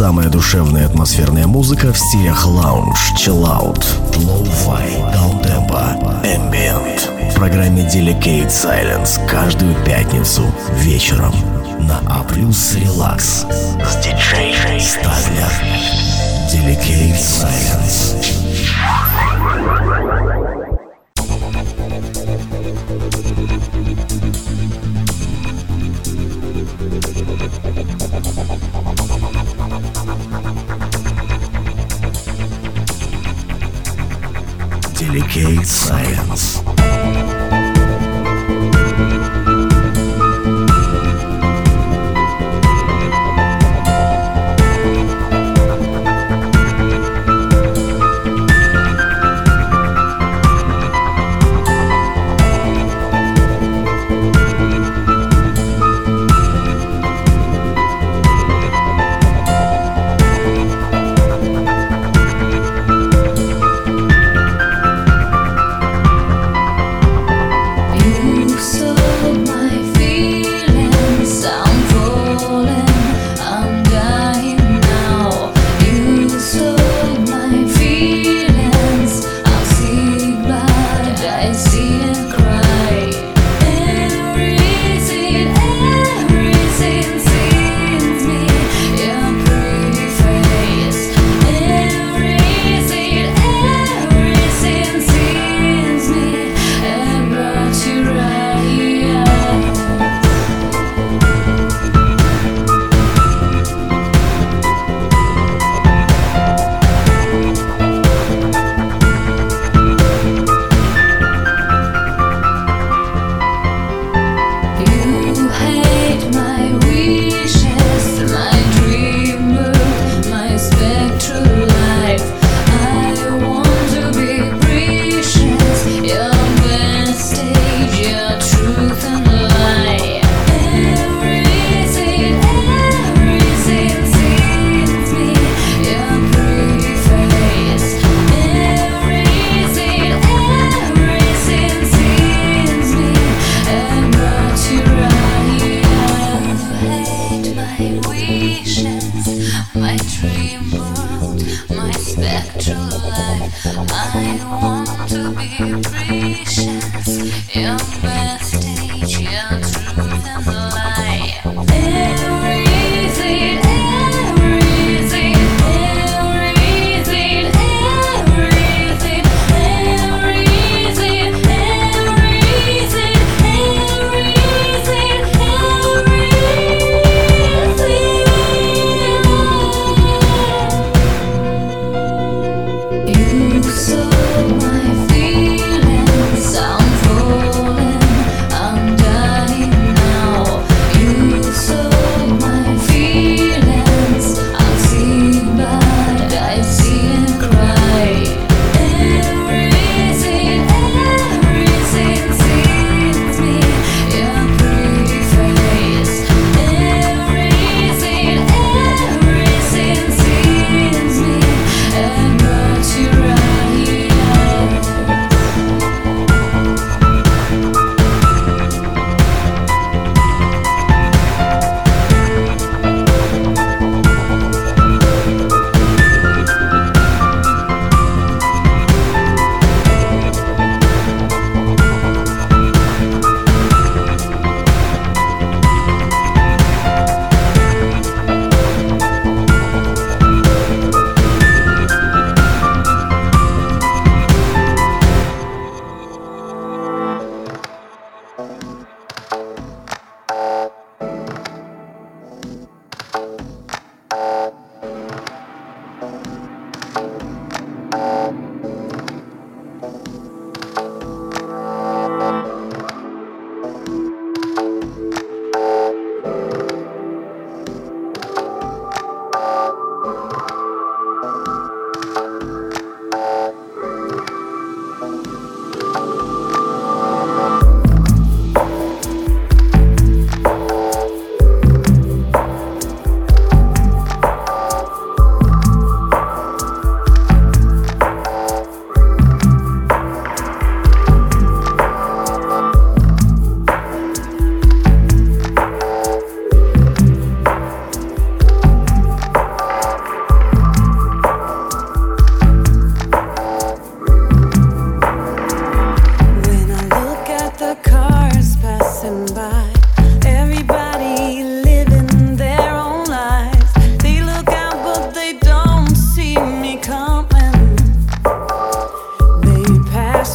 Самая душевная атмосферная музыка в стилях лаунж, чиллаут, лоу-фай, даунтемпо, ambient. В программе Delicate Silence каждую пятницу вечером на A+, Relax с диджей Стаглер. Delicate Silence. Delicate Silence.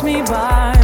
me by.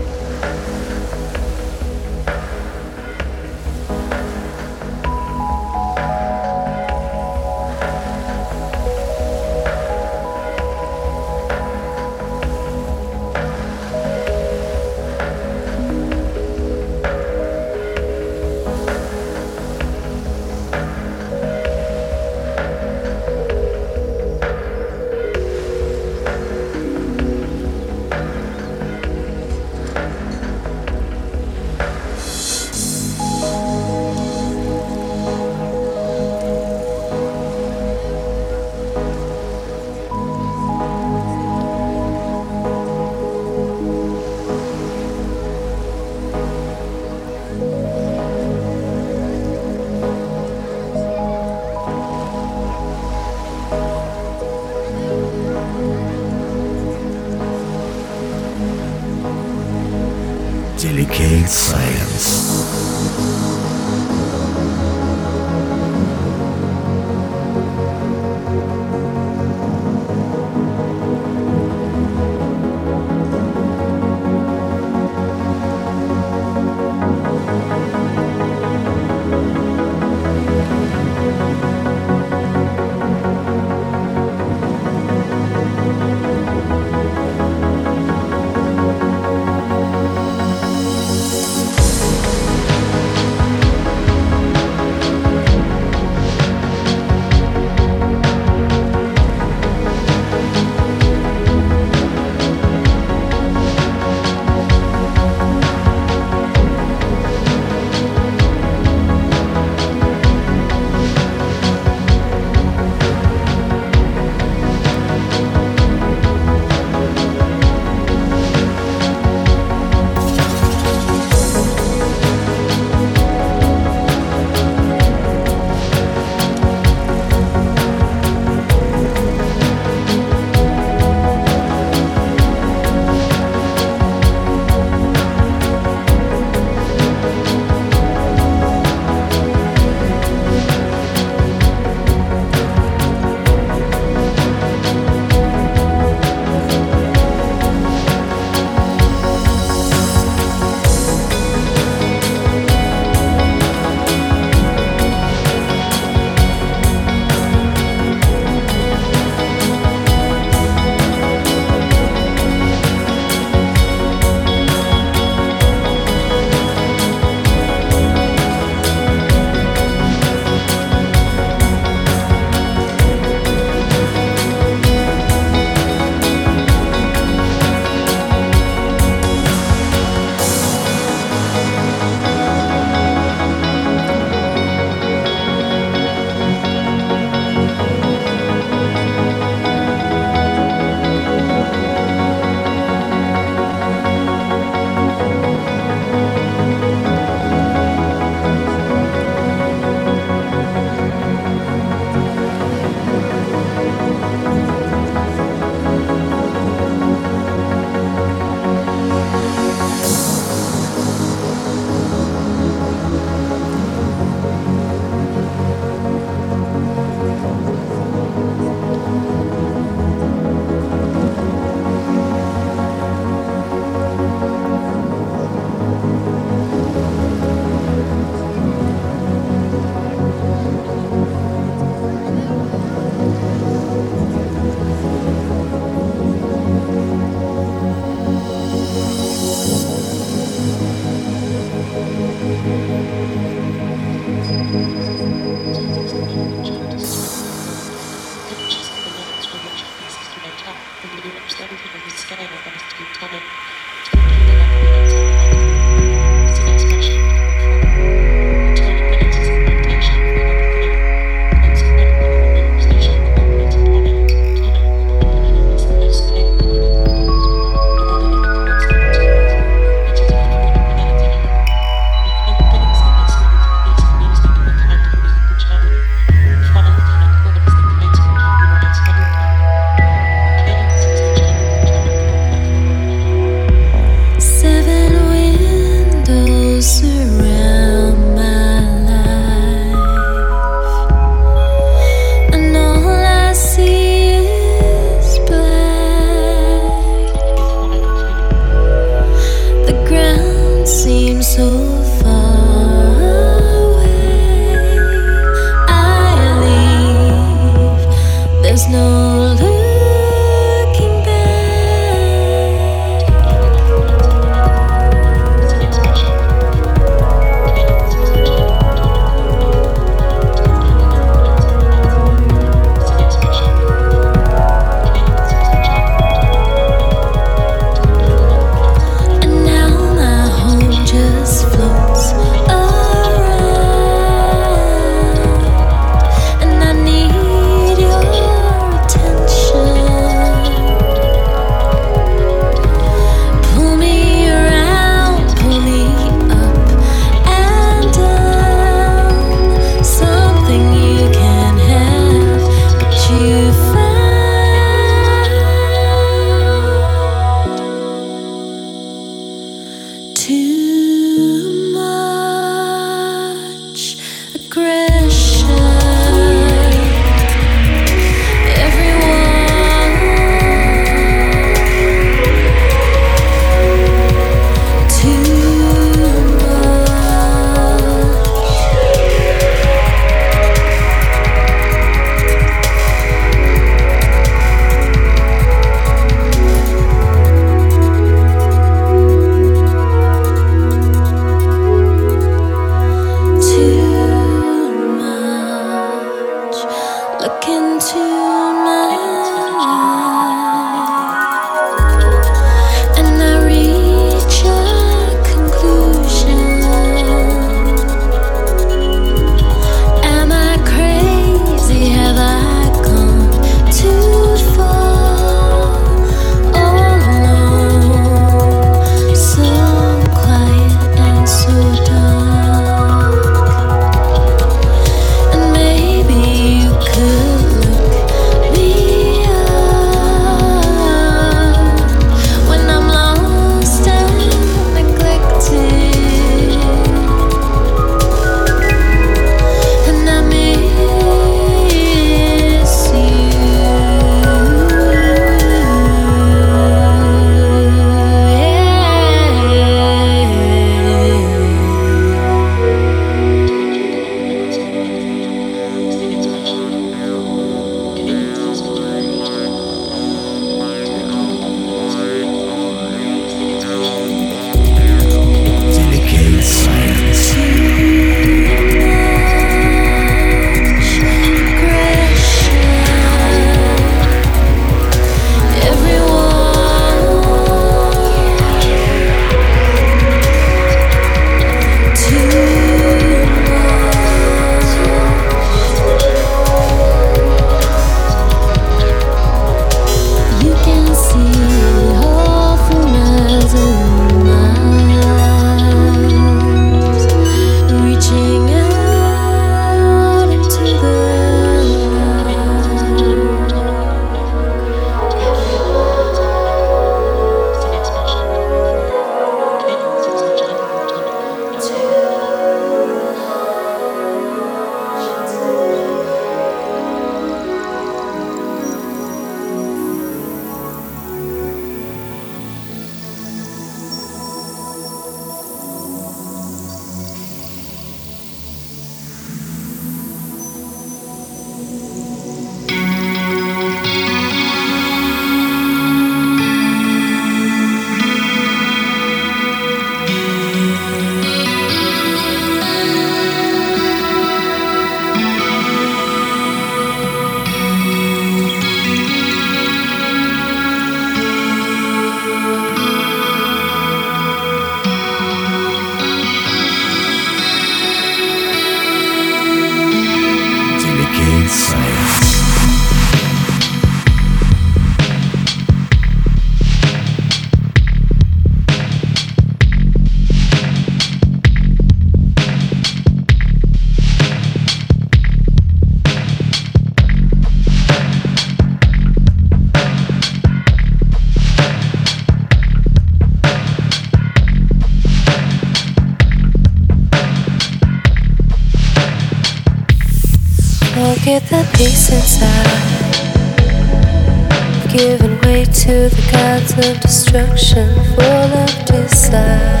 of destruction, full of desire.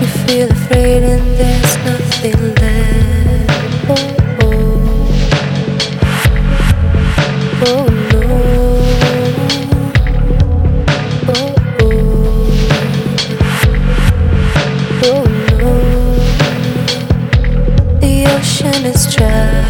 You feel afraid, and there's nothing left. Oh, no. Oh no. The ocean is dry.